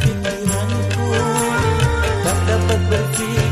pikiranku tak dapat berpikir